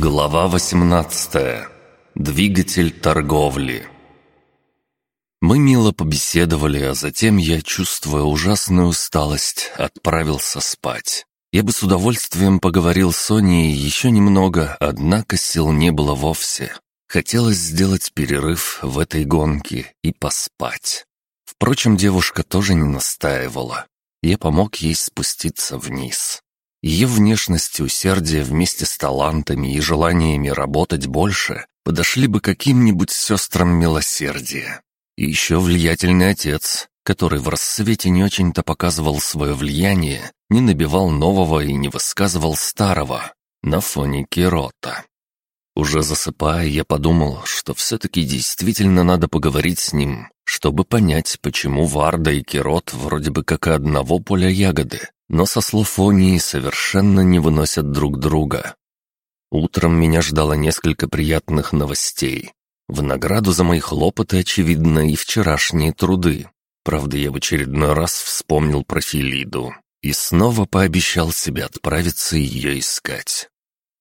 Глава 18. Двигатель торговли. Мы мило побеседовали, а затем я, чувствуя ужасную усталость, отправился спать. Я бы с удовольствием поговорил с Соней еще немного, однако сил не было вовсе. Хотелось сделать перерыв в этой гонке и поспать. Впрочем, девушка тоже не настаивала. Я помог ей спуститься вниз. Ее внешность и усердие вместе с талантами и желаниями работать больше подошли бы каким-нибудь сестрам милосердия. И еще влиятельный отец, который в рассвете не очень-то показывал свое влияние, не набивал нового и не высказывал старого на фоне Кирота. Уже засыпая, я подумал, что все-таки действительно надо поговорить с ним, чтобы понять, почему Варда и Кирот вроде бы как и одного поля ягоды, но со слов Онии совершенно не выносят друг друга. Утром меня ждало несколько приятных новостей. В награду за мои хлопоты, очевидно, и вчерашние труды. Правда, я в очередной раз вспомнил про Филиду и снова пообещал себе отправиться ее искать.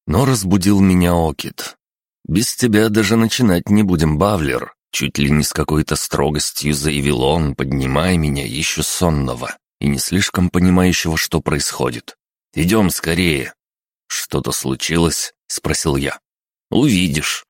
Но разбудил меня Окит. «Без тебя даже начинать не будем, Бавлер», чуть ли не с какой-то строгостью заявил он, поднимая меня еще сонного и не слишком понимающего, что происходит. «Идем скорее!» «Что-то случилось?» — спросил я. «Увидишь».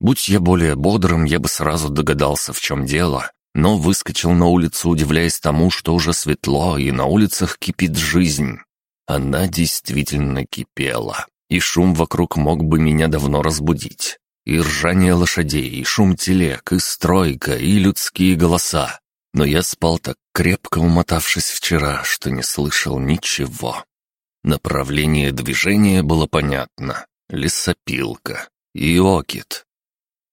Будь я более бодрым, я бы сразу догадался, в чем дело, но выскочил на улицу, удивляясь тому, что уже светло, и на улицах кипит жизнь. Она действительно кипела, и шум вокруг мог бы меня давно разбудить. И ржание лошадей, и шум телег, и стройка, и людские голоса. Но я спал так крепко умотавшись вчера, что не слышал ничего. Направление движения было понятно. Лесопилка. И окит.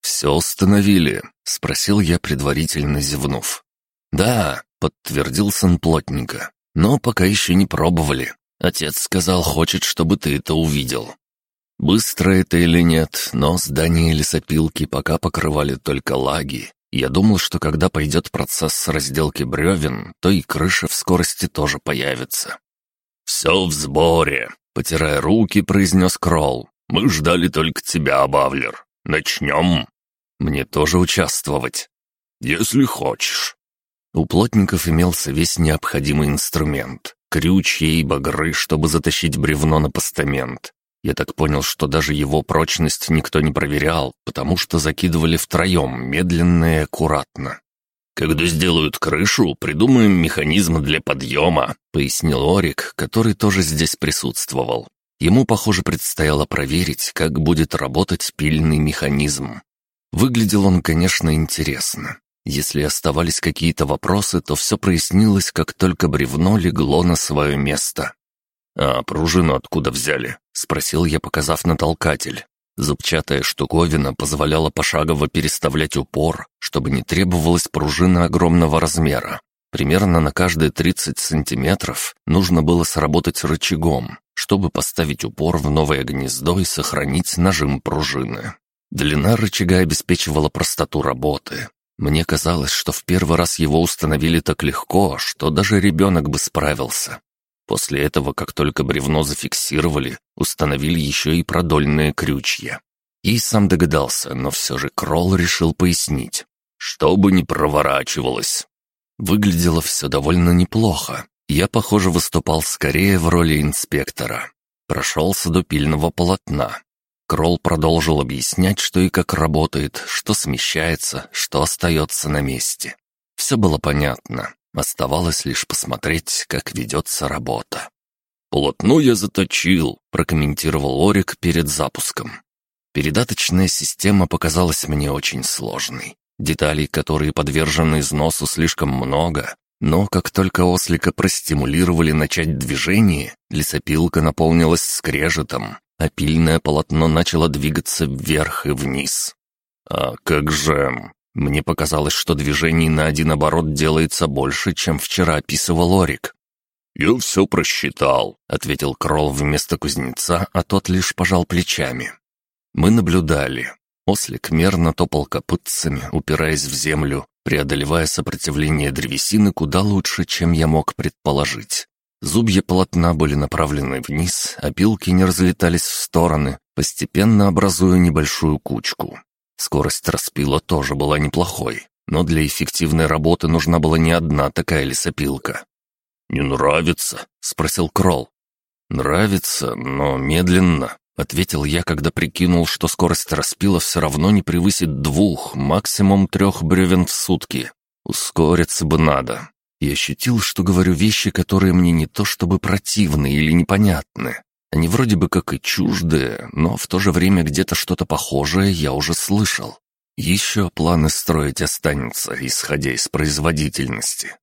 «Все установили?» — спросил я, предварительно зевнув. «Да», — подтвердил сын плотника. «Но пока еще не пробовали. Отец сказал, хочет, чтобы ты это увидел». Быстро это или нет, но здание лесопилки пока покрывали только лаги, я думал, что когда пойдет процесс разделки бревен, то и крыша в скорости тоже появится. «Все в сборе», — потирая руки, произнес Кролл. «Мы ждали только тебя, Бавлер. Начнем?» «Мне тоже участвовать?» «Если хочешь». У плотников имелся весь необходимый инструмент — крючья и багры, чтобы затащить бревно на постамент, я так понял, что даже его прочность никто не проверял, потому что закидывали втроем, медленно и аккуратно. «Когда сделают крышу, придумаем механизм для подъема», — пояснил Орик, который тоже здесь присутствовал. Ему, похоже, предстояло проверить, как будет работать пильный механизм. Выглядел он, конечно, интересно. Если оставались какие-то вопросы, то все прояснилось, как только бревно легло на свое место. «А пружину откуда взяли?» — спросил я, показав на толкатель. Зубчатая штуковина позволяла пошагово переставлять упор, чтобы не требовалась пружина огромного размера. Примерно на каждые 30 сантиметров нужно было сработать рычагом, чтобы поставить упор в новое гнездо и сохранить нажим пружины. Длина рычага обеспечивала простоту работы. Мне казалось, что в первый раз его установили так легко, что даже ребенок бы справился. После этого, как только бревно зафиксировали, установили еще и продольные крючья. И сам догадался, но все же Кролл решил пояснить. Чтобы не проворачивалось. Выглядело все довольно неплохо. Я, похоже, выступал скорее в роли инспектора. Прошелся до пильного полотна. Кролл продолжил объяснять, что и как работает, что смещается, что остается на месте. Все было понятно. Оставалось лишь посмотреть, как ведется работа. «Полотно я заточил», — прокомментировал Орик перед запуском. Передаточная система показалась мне очень сложной. Деталей, которые подвержены износу, слишком много, но как только ослика простимулировали начать движение, лесопилка наполнилась скрежетом, а пильное полотно начало двигаться вверх и вниз. «А как же...» Мне показалось, что движений на один оборот делается больше, чем вчера описывал Орик. «Я все просчитал», — ответил Кролл вместо кузнеца, а тот лишь пожал плечами. Мы наблюдали. Ослик мерно топал копытцами, упираясь в землю, преодолевая сопротивление древесины куда лучше, чем я мог предположить. Зубья полотна были направлены вниз, а пилки не разлетались в стороны, постепенно образуя небольшую кучку. Скорость распила тоже была неплохой, но для эффективной работы нужна была не одна такая лесопилка. «Не нравится?» — спросил Кролл. «Нравится, но медленно», — ответил я, когда прикинул, что скорость распила все равно не превысит двух, максимум трех бревен в сутки. Ускориться бы надо. И ощутил, что говорю вещи, которые мне не то чтобы противны или непонятны. Они вроде бы как и чуждые, но в то же время где-то что-то похожее я уже слышал. Еще планы строить останется, исходя из производительности.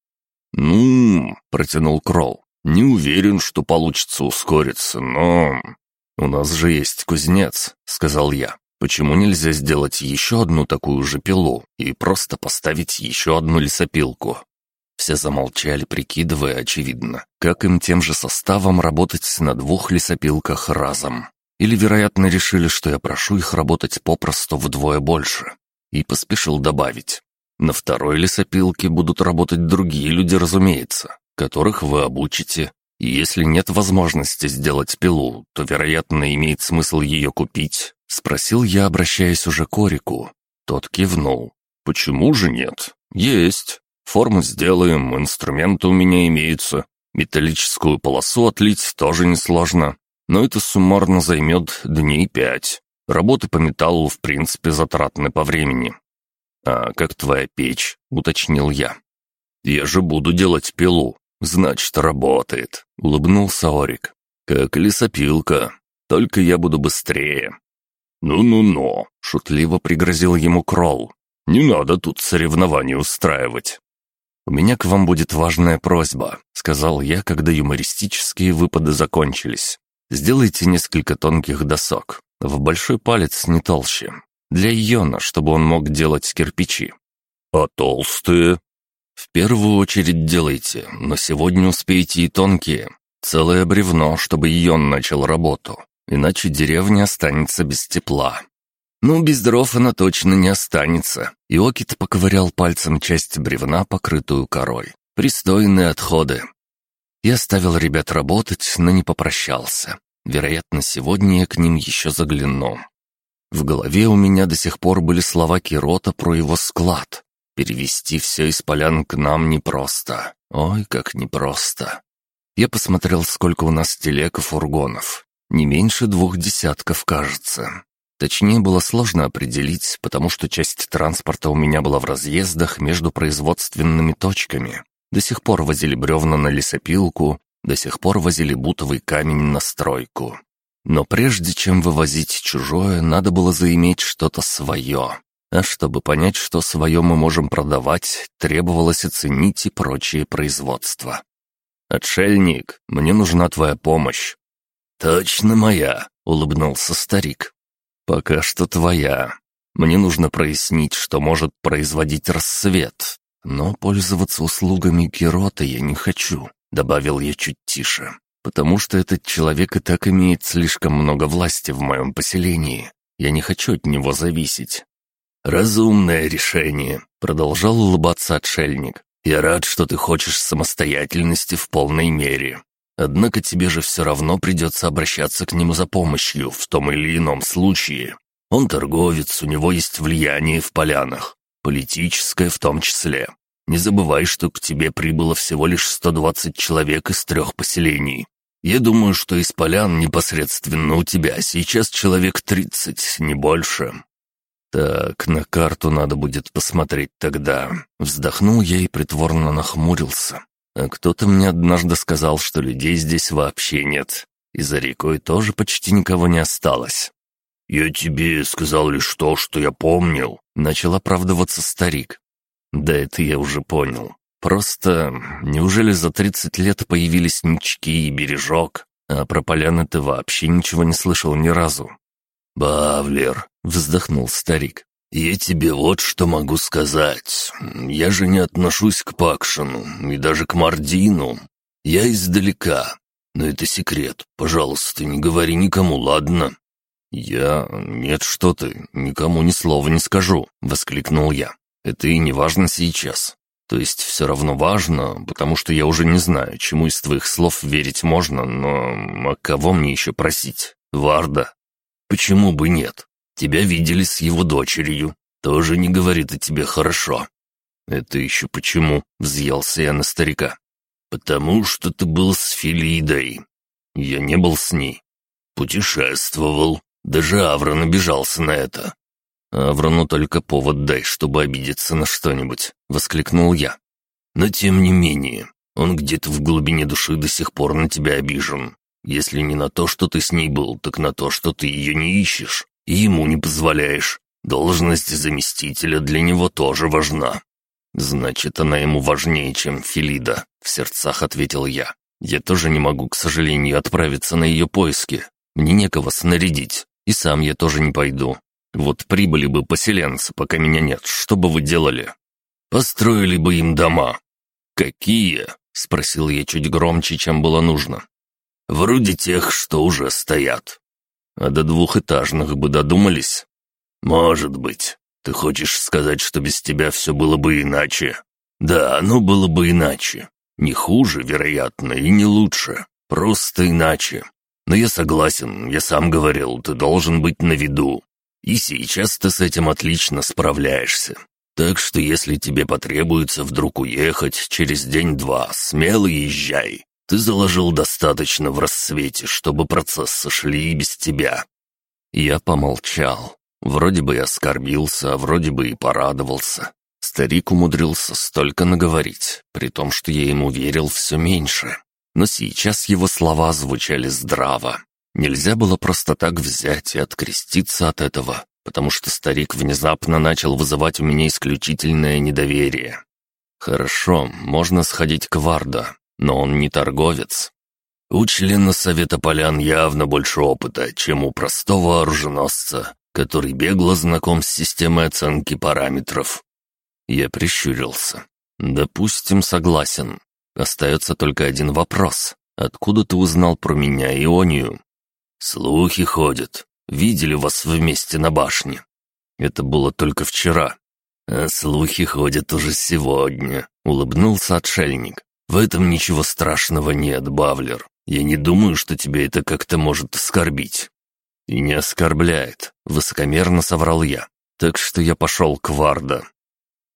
«Ну...» — протянул Кролл. «Не уверен, что получится ускориться, но...» «У нас же есть кузнец», — сказал я. «Почему нельзя сделать еще одну такую же пилу и просто поставить еще одну лесопилку?» Все замолчали, прикидывая, очевидно, как им тем же составом работать на двух лесопилках разом. Или, вероятно, решили, что я прошу их работать попросту вдвое больше. И поспешил добавить. На второй лесопилке будут работать другие люди, разумеется, которых вы обучите. И если нет возможности сделать пилу, то, вероятно, имеет смысл ее купить. Спросил я, обращаясь уже к Орику. Тот кивнул. «Почему же нет? Есть. Форму сделаем, инструменты у меня имеются. Металлическую полосу отлить тоже несложно. Но это суммарно займет дней пять. Работы по металлу в принципе затратны по времени. «А как твоя печь?» — уточнил я. «Я же буду делать пилу. Значит, работает», — улыбнулся Орик. «Как лесопилка. Только я буду быстрее». «Ну-ну-ну», — шутливо пригрозил ему Кролл. «Не надо тут соревнования устраивать». «У меня к вам будет важная просьба», — сказал я, когда юмористические выпады закончились. «Сделайте несколько тонких досок, в большой палец не толще, для Йона, чтобы он мог делать кирпичи. А толстые? В первую очередь делайте, но сегодня успейте и тонкие. Целое бревно, чтобы Йон начал работу, иначе деревня останется без тепла. Ну, без дров она точно не останется. Иокит поковырял пальцем часть бревна, покрытую корой. Пристойные отходы. Я оставил ребят работать, но не попрощался. Вероятно, сегодня я к ним еще загляну. В голове у меня до сих пор были слова Кирота про его склад. Перевести все из полян к нам непросто. Ой, как непросто. Я посмотрел, сколько у нас телег и фургонов. Не меньше двух десятков, кажется. Точнее, было сложно определить, потому что часть транспорта у меня была в разъездах между производственными точками. До сих пор возили бревна на лесопилку, до сих пор возили бутовый камень на стройку. Но прежде чем вывозить чужое, надо было заиметь что-то свое. А чтобы понять, что свое мы можем продавать, требовалось оценить и прочие производства. «Отшельник, мне нужна твоя помощь». «Точно моя», — улыбнулся старик. «Пока что твоя. Мне нужно прояснить, что может производить рассвет. Но пользоваться услугами Герота я не хочу», — добавил я чуть тише потому что этот человек и так имеет слишком много власти в моем поселении. Я не хочу от него зависеть». «Разумное решение», — продолжал улыбаться отшельник. «Я рад, что ты хочешь самостоятельности в полной мере. Однако тебе же все равно придется обращаться к нему за помощью в том или ином случае. Он торговец, у него есть влияние в полянах, политическое в том числе. Не забывай, что к тебе прибыло всего лишь 120 человек из трех поселений. Я думаю, что из полян непосредственно у тебя сейчас человек 30, не больше. Так, на карту надо будет посмотреть тогда. Вздохнул я и притворно нахмурился. А кто-то мне однажды сказал, что людей здесь вообще нет. И за рекой тоже почти никого не осталось. «Я тебе сказал лишь то, что я помнил», — начал оправдываться старик. Да это я уже понял. Просто неужели за тридцать лет появились нички и бережок, а про поляны ты вообще ничего не слышал ни разу? «Бавлер», — вздохнул старик, — «я тебе вот что могу сказать. Я же не отношусь к Пакшину и даже к Мардину. Я издалека. Но это секрет. Пожалуйста, не говори никому, ладно?» «Я... Нет, что ты, никому ни слова не скажу», — воскликнул я. Это и не важно сейчас. То есть все равно важно, потому что я уже не знаю, чему из твоих слов верить можно, но а кого мне еще просить? Варда? Почему бы нет? Тебя видели с его дочерью. Тоже не говорит о тебе хорошо». «Это еще почему?» — взъелся я на старика. «Потому что ты был с Филидой. Я не был с ней. Путешествовал. Даже Аврон обижался на это. «Аврону только повод дай, чтобы обидеться на что-нибудь», — воскликнул я. «Но тем не менее, он где-то в глубине души до сих пор на тебя обижен. Если не на то, что ты с ней был, так на то, что ты ее не ищешь и ему не позволяешь. Должность заместителя для него тоже важна». «Значит, она ему важнее, чем Филида», — в сердцах ответил я. «Я тоже не могу, к сожалению, отправиться на ее поиски. Мне некого снарядить, и сам я тоже не пойду. Вот прибыли бы поселенцы, пока меня нет, что бы вы делали? Построили бы им дома. Какие? Спросил я чуть громче, чем было нужно. Вроде тех, что уже стоят. А до двухэтажных бы додумались? Может быть. Ты хочешь сказать, что без тебя все было бы иначе? Да, оно было бы иначе. Не хуже, вероятно, и не лучше. Просто иначе. Но я согласен, я сам говорил, ты должен быть на виду. И сейчас ты с этим отлично справляешься. Так что если тебе потребуется вдруг уехать через день-два, смело езжай. Ты заложил достаточно в рассвете, чтобы процессы шли и без тебя». Я помолчал. Вроде бы и оскорбился, а вроде бы и порадовался. Старик умудрился столько наговорить, при том, что я ему верил все меньше. Но сейчас его слова звучали здраво. Нельзя было просто так взять и откреститься от этого, потому что старик внезапно начал вызывать у меня исключительное недоверие. Хорошо, можно сходить к Варда, но он не торговец. У члена Совета Полян явно больше опыта, чем у простого оруженосца, который бегло знаком с системой оценки параметров. Я прищурился. Допустим, согласен. Остается только один вопрос. Откуда ты узнал про меня, Ионию? «Слухи ходят. Видели вас вместе на башне. Это было только вчера. А слухи ходят уже сегодня», — улыбнулся отшельник. «В этом ничего страшного нет, Бавлер. Я не думаю, что тебя это как-то может оскорбить». «И не оскорбляет», — высокомерно соврал я. «Так что я пошел к Варда».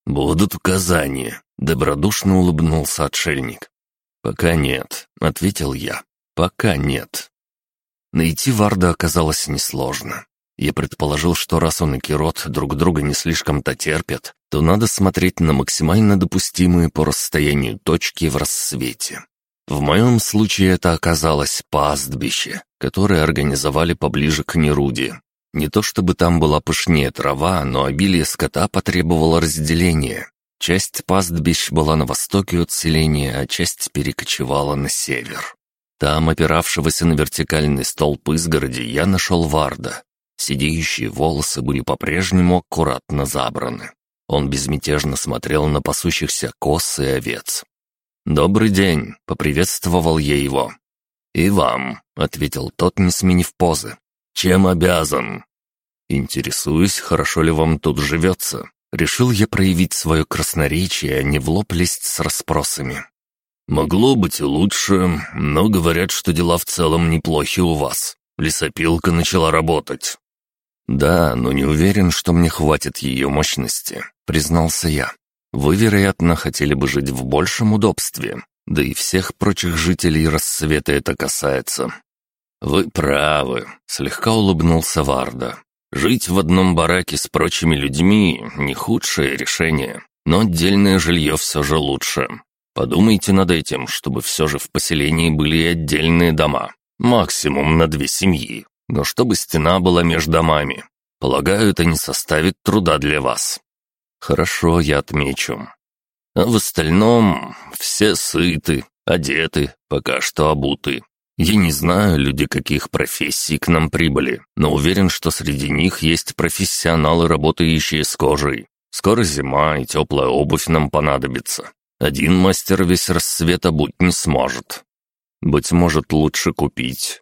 «Будут указания», — добродушно улыбнулся отшельник. «Пока нет», — ответил я. «Пока нет». Найти Варда оказалось несложно. Я предположил, что раз он и Кирот друг друга не слишком-то терпят, то надо смотреть на максимально допустимые по расстоянию точки в рассвете. В моем случае это оказалось пастбище, которое организовали поближе к Неруде. Не то чтобы там была пышнее трава, но обилие скота потребовало разделения. Часть пастбищ была на востоке от селения, а часть перекочевала на север. Там, опиравшегося на вертикальный столб изгороди, я нашел Варда. Сидеющие волосы были по-прежнему аккуратно забраны. Он безмятежно смотрел на пасущихся коз и овец. «Добрый день», — поприветствовал я его. «И вам», — ответил тот, не сменив позы. «Чем обязан?» «Интересуюсь, хорошо ли вам тут живется». Решил я проявить свое красноречие, а не в лоб лезть с расспросами. «Могло быть и лучше, но говорят, что дела в целом неплохи у вас. Лесопилка начала работать». «Да, но не уверен, что мне хватит ее мощности», — признался я. «Вы, вероятно, хотели бы жить в большем удобстве, да и всех прочих жителей рассвета это касается». «Вы правы», — слегка улыбнулся Варда. «Жить в одном бараке с прочими людьми — не худшее решение, но отдельное жилье все же лучше. Подумайте над этим, чтобы все же в поселении были и отдельные дома. Максимум на две семьи. Но чтобы стена была между домами. Полагаю, это не составит труда для вас. Хорошо, я отмечу. А в остальном все сыты, одеты, пока что обуты. Я не знаю, люди каких профессий к нам прибыли, но уверен, что среди них есть профессионалы, работающие с кожей. Скоро зима, и теплая обувь нам понадобится. Один мастер весь рассвет обуть не сможет. Быть может, лучше купить.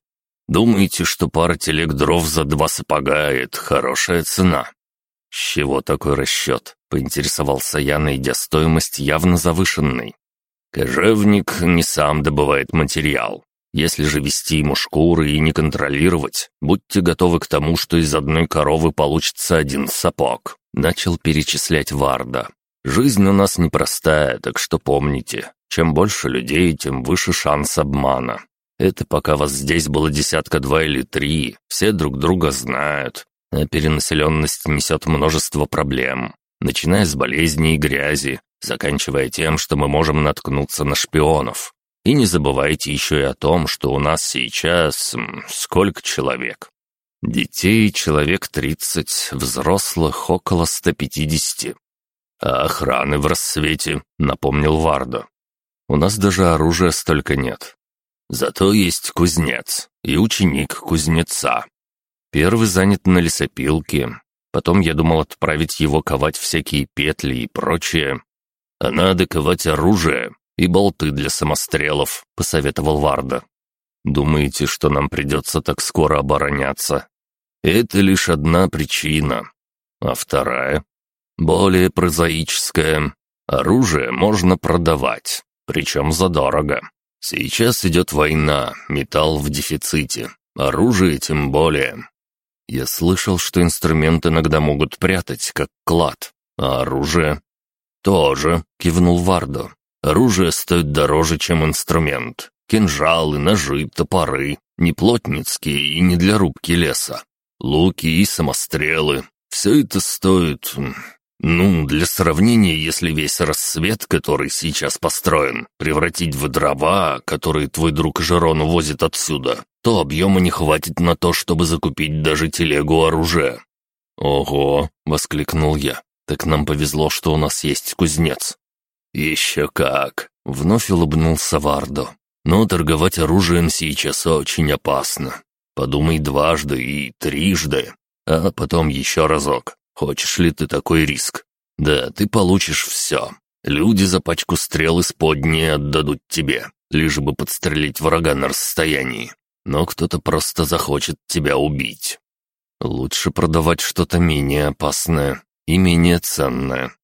Думаете, что пара телег дров за два сапога — это хорошая цена? С чего такой расчет? Поинтересовался я, найдя стоимость явно завышенной. Кожевник не сам добывает материал. Если же вести ему шкуры и не контролировать, будьте готовы к тому, что из одной коровы получится один сапог», — начал перечислять Варда. «Жизнь у нас непростая, так что помните, чем больше людей, тем выше шанс обмана. Это пока вас здесь было десятка два или три, все друг друга знают, а перенаселенность несет множество проблем, начиная с болезней и грязи, заканчивая тем, что мы можем наткнуться на шпионов. И не забывайте еще и о том, что у нас сейчас... сколько человек? Детей человек 30, взрослых около 150. А охраны в рассвете, напомнил Вардо. У нас даже оружия столько нет. Зато есть кузнец и ученик кузнеца. Первый занят на лесопилке. Потом я думал отправить его ковать всякие петли и прочее. А надо ковать оружие, и болты для самострелов», — посоветовал Варда. «Думаете, что нам придется так скоро обороняться?» «Это лишь одна причина. А вторая, более прозаическая. Оружие можно продавать, причем задорого. Сейчас идет война, металл в дефиците, оружие тем более. Я слышал, что инструмент иногда могут прятать, как клад, а оружие...» «Тоже», — кивнул Вардо. Оружие стоит дороже, чем инструмент. Кинжалы, ножи, топоры. Не плотницкие и не для рубки леса. Луки и самострелы. Все это стоит... Ну, для сравнения, если весь рассвет, который сейчас построен, превратить в дрова, которые твой друг Жерон увозит отсюда, то объема не хватит на то, чтобы закупить даже телегу оружия. «Ого!» — воскликнул я. «Так нам повезло, что у нас есть кузнец. «Еще как!» — вновь улыбнулся Вардо. «Но торговать оружием сейчас очень опасно. Подумай дважды и трижды, а потом еще разок. Хочешь ли ты такой риск? Да, ты получишь все. Люди за пачку стрел из подни отдадут тебе, лишь бы подстрелить врага на расстоянии. Но кто-то просто захочет тебя убить. Лучше продавать что-то менее опасное и менее ценное.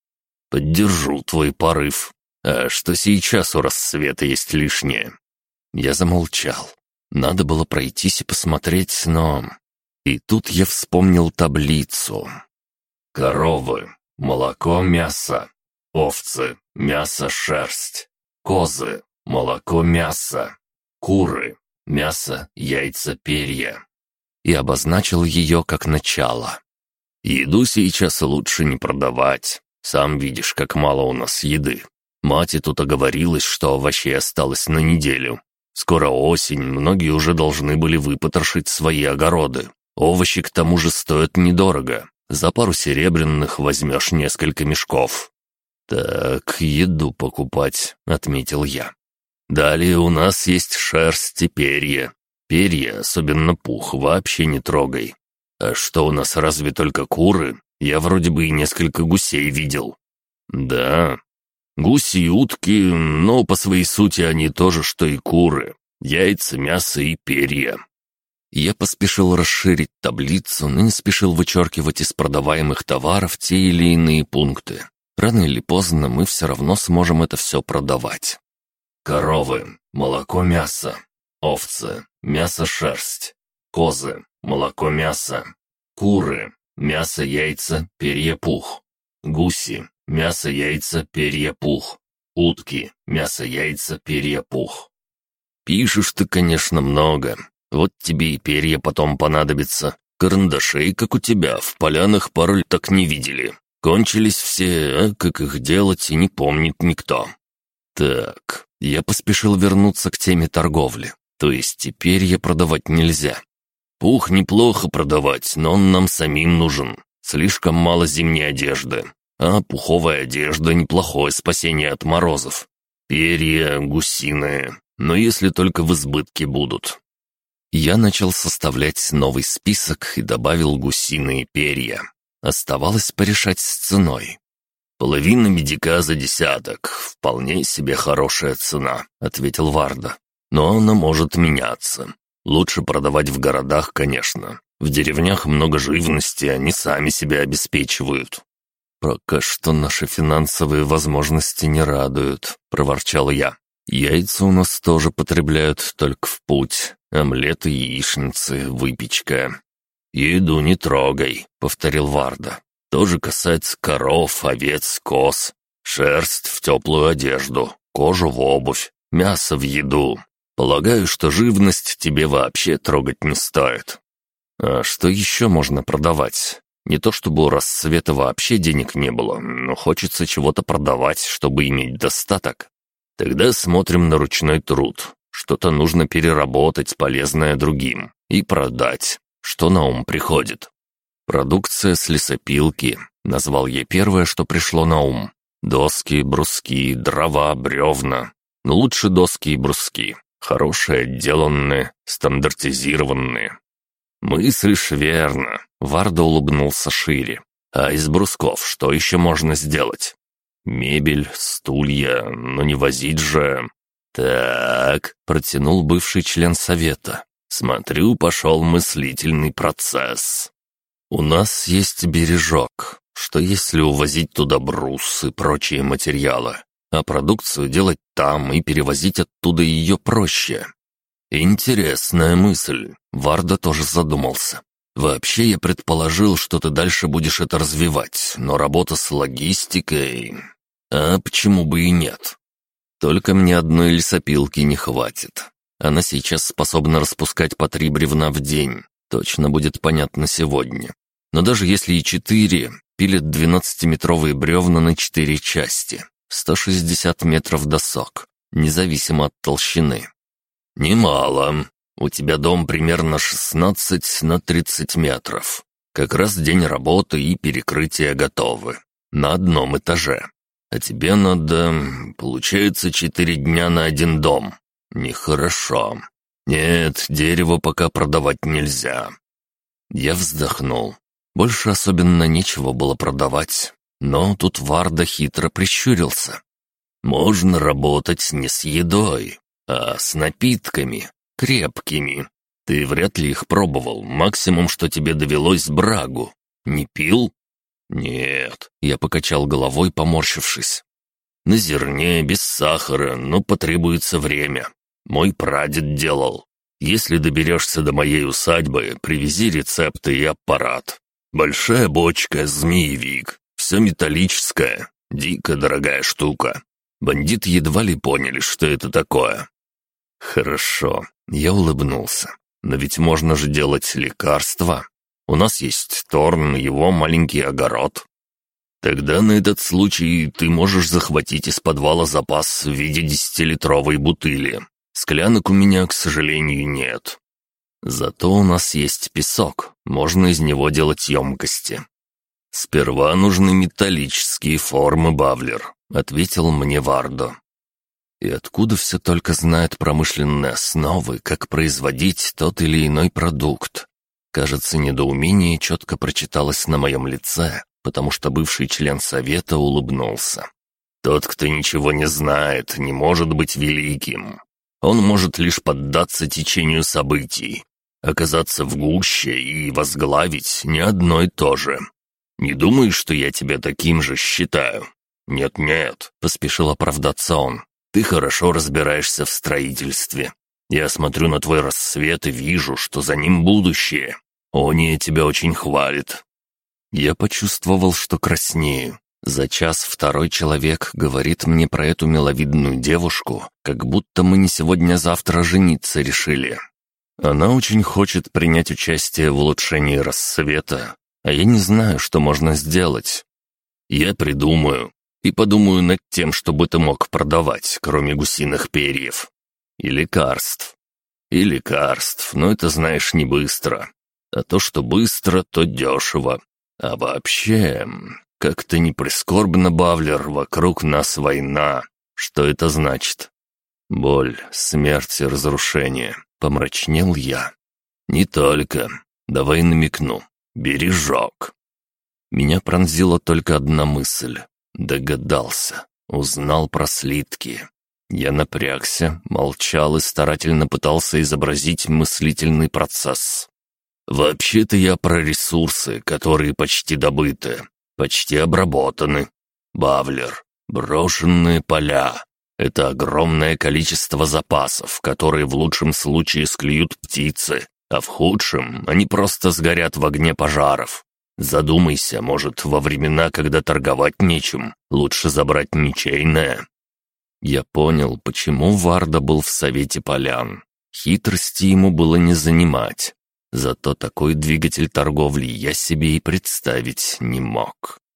Поддержу твой порыв. А что сейчас у рассвета есть лишнее?» Я замолчал. Надо было пройтись и посмотреть, но... И тут я вспомнил таблицу. Коровы, молоко, мясо. Овцы, мясо, шерсть. Козы, молоко, мясо. Куры, мясо, яйца, перья. И обозначил ее как начало. Еду сейчас лучше не продавать. Сам видишь, как мало у нас еды. Мать тут оговорилась, что овощей осталось на неделю. Скоро осень, многие уже должны были выпотрошить свои огороды. Овощи к тому же стоят недорого. За пару серебряных возьмешь несколько мешков. «Так, еду покупать», — отметил я. «Далее у нас есть шерсть и перья. Перья, особенно пух, вообще не трогай. А что у нас, разве только куры? Я вроде бы и несколько гусей видел». «Да, гуси и утки, но по своей сути они тоже, что и куры. Яйца, мясо и перья». Я поспешил расширить таблицу, но не спешил вычеркивать из продаваемых товаров те или иные пункты. Рано или поздно мы все равно сможем это все продавать. Коровы, молоко, мясо. Овцы, мясо, шерсть. Козы, молоко, мясо. Куры, Мясо, яйца, перья, пух. Гуси. Мясо, яйца, перья, пух. Утки. Мясо, яйца, перья, пух. Пишешь ты, конечно, много. Вот тебе и перья потом понадобятся. Карандашей, как у тебя, в полянах пароль так не видели. Кончились все, а как их делать, и не помнит никто. Так, я поспешил вернуться к теме торговли. То есть теперь я продавать нельзя. Пух неплохо продавать, но он нам самим нужен. Слишком мало зимней одежды. А пуховая одежда — неплохое спасение от морозов. Перья гусиные, но если только в избытке будут. Я начал составлять новый список и добавил гусиные перья. Оставалось порешать с ценой. «Половина медика за десяток. Вполне себе хорошая цена», — ответил Варда. «Но она может меняться. Лучше продавать в городах, конечно. В деревнях много живности, они сами себя обеспечивают. «Пока что наши финансовые возможности не радуют», — проворчал я. Яйца у нас тоже потребляют только в путь. Омлеты, яичницы, выпечка. «Еду не трогай», — повторил Варда. «Тоже касается коров, овец, коз. Шерсть в теплую одежду, кожу в обувь, мясо в еду. Полагаю, что живность тебе вообще трогать не стоит. А что еще можно продавать? Не то чтобы у рассвета вообще денег не было, но хочется чего-то продавать, чтобы иметь достаток. Тогда смотрим на ручной труд. Что-то нужно переработать, полезное другим, и продать. Что на ум приходит? Продукция с лесопилки. Назвал я первое, что пришло на ум. Доски, бруски, дрова, бревна. Но лучше доски и бруски. Хорошие, отделанные, стандартизированные. «Мыслишь верно», — Варда улыбнулся шире. «А из брусков что еще можно сделать?» «Мебель, стулья, но не возить же...» «Так», — протянул бывший член совета. «Смотрю, пошел мыслительный процесс. У нас есть бережок. Что если увозить туда брус и прочие материалы, а продукцию делать там и перевозить оттуда ее проще? Интересная мысль. Варда тоже задумался. Вообще я предположил, что ты дальше будешь это развивать, но работа с логистикой... А почему бы и нет? Только мне одной лесопилки не хватит. Она сейчас способна распускать по три бревна в день. Точно будет понятно сегодня. Но даже если и четыре, пилят 12-метровые бревна на четыре части. 160 метров досок, независимо от толщины. «Немало. У тебя дом примерно 16 на 30 метров. Как раз день работы и перекрытия готовы. На одном этаже. А тебе надо... Получается, четыре дня на один дом. Нехорошо. Нет, дерево пока продавать нельзя». Я вздохнул. Больше особенно нечего было продавать. Но тут Варда хитро прищурился. «Можно работать не с едой, а с напитками, крепкими. Ты вряд ли их пробовал, максимум, что тебе довелось брагу. Не пил?» «Нет», — я покачал головой, поморщившись. «На зерне, без сахара, но потребуется время. Мой прадед делал. Если доберешься до моей усадьбы, привези рецепты и аппарат. Большая бочка, змеевик, все металлическое, дико дорогая штука. Бандиты едва ли поняли, что это такое. Хорошо, я улыбнулся. Но ведь можно же делать лекарства. У нас есть Торн, его маленький огород. Тогда на этот случай ты можешь захватить из подвала запас в виде десятилитровой бутыли. Склянок у меня, к сожалению, нет. Зато у нас есть песок, можно из него делать емкости. Сперва нужны металлические формы, Бавлер, ответил мне Вардо. И откуда все только знают промышленные основы, как производить тот или иной продукт? Кажется, недоумение четко прочиталось на моем лице, потому что бывший член совета улыбнулся. Тот, кто ничего не знает, не может быть великим. Он может лишь поддаться течению событий, Оказаться в гуще и возглавить не одно и то же. Не думаешь, что я тебя таким же считаю?» «Нет-нет», — поспешил оправдаться он. «Ты хорошо разбираешься в строительстве. Я смотрю на твой рассвет и вижу, что за ним будущее. Ония тебя очень хвалит». Я почувствовал, что краснею. За час второй человек говорит мне про эту миловидную девушку, как будто мы не сегодня-завтра жениться решили. Она очень хочет принять участие в улучшении рассвета, а я не знаю, что можно сделать. Я придумаю и подумаю над тем, чтобы ты мог продавать, кроме гусиных перьев. И лекарств. И лекарств, но это знаешь не быстро. А то, что быстро, то дешево. А вообще, как-то не прискорбно, Бавлер, вокруг нас война. Что это значит? Боль, смерть и разрушение. Помрачнел я. «Не только. Давай намекну. Бережок». Меня пронзила только одна мысль. Догадался. Узнал про слитки. Я напрягся, молчал и старательно пытался изобразить мыслительный процесс. «Вообще-то я про ресурсы, которые почти добыты, почти обработаны. Бавлер, брошенные поля. Это огромное количество запасов, которые в лучшем случае склюют птицы, а в худшем они просто сгорят в огне пожаров. Задумайся, может, во времена, когда торговать нечем, лучше забрать ничейное. Я понял, почему Варда был в Совете Полян. Хитрости ему было не занимать. Зато такой двигатель торговли я себе и представить не мог.